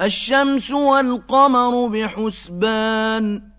الشَّمْسُ وَالْقَمَرُ بِحُسْبَانٍ.